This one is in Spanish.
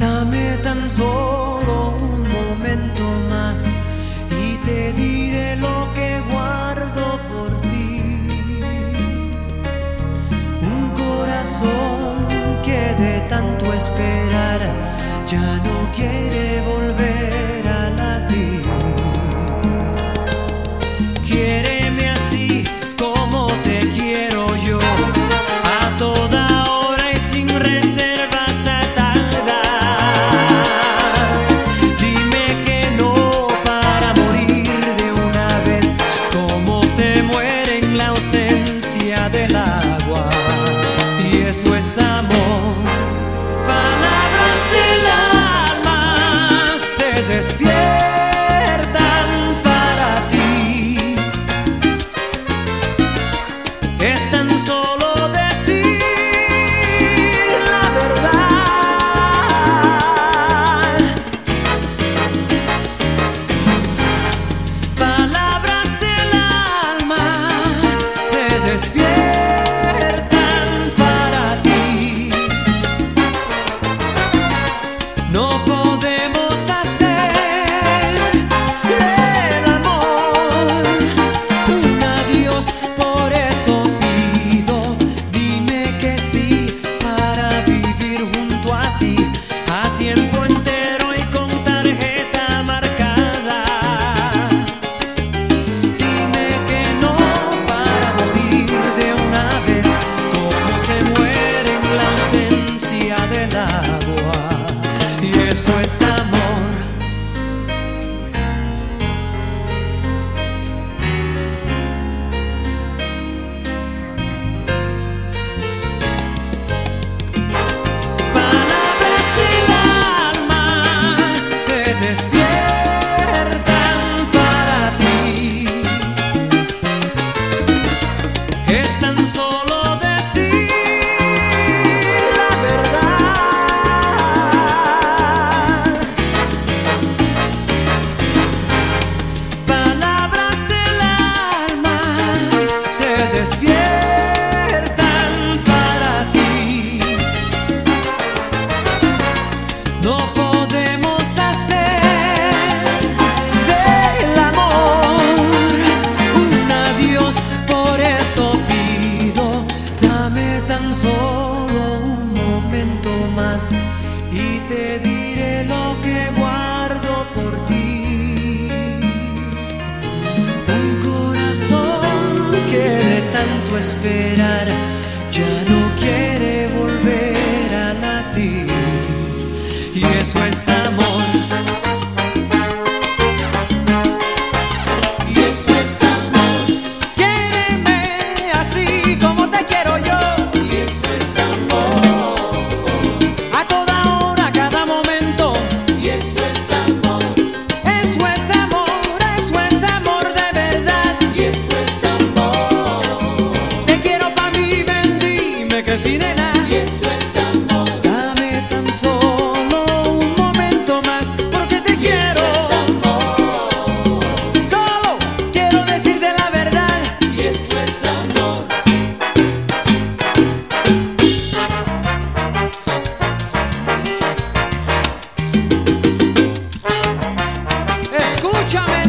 Dame tan solo un momento más y te diré lo que guardo por ti. Un corazón que de tanto esperar ya no quiere volver. No despiertan para ti. Es tan solo decir la verdad. Palabras del alma se despiertan. para No. esperar, ya no quiere volver a latir. Y eso es amor, dame tan solo un momento más, porque te quiero es amor. Solo quiero decirte la verdad, y eso es amor Escúchame.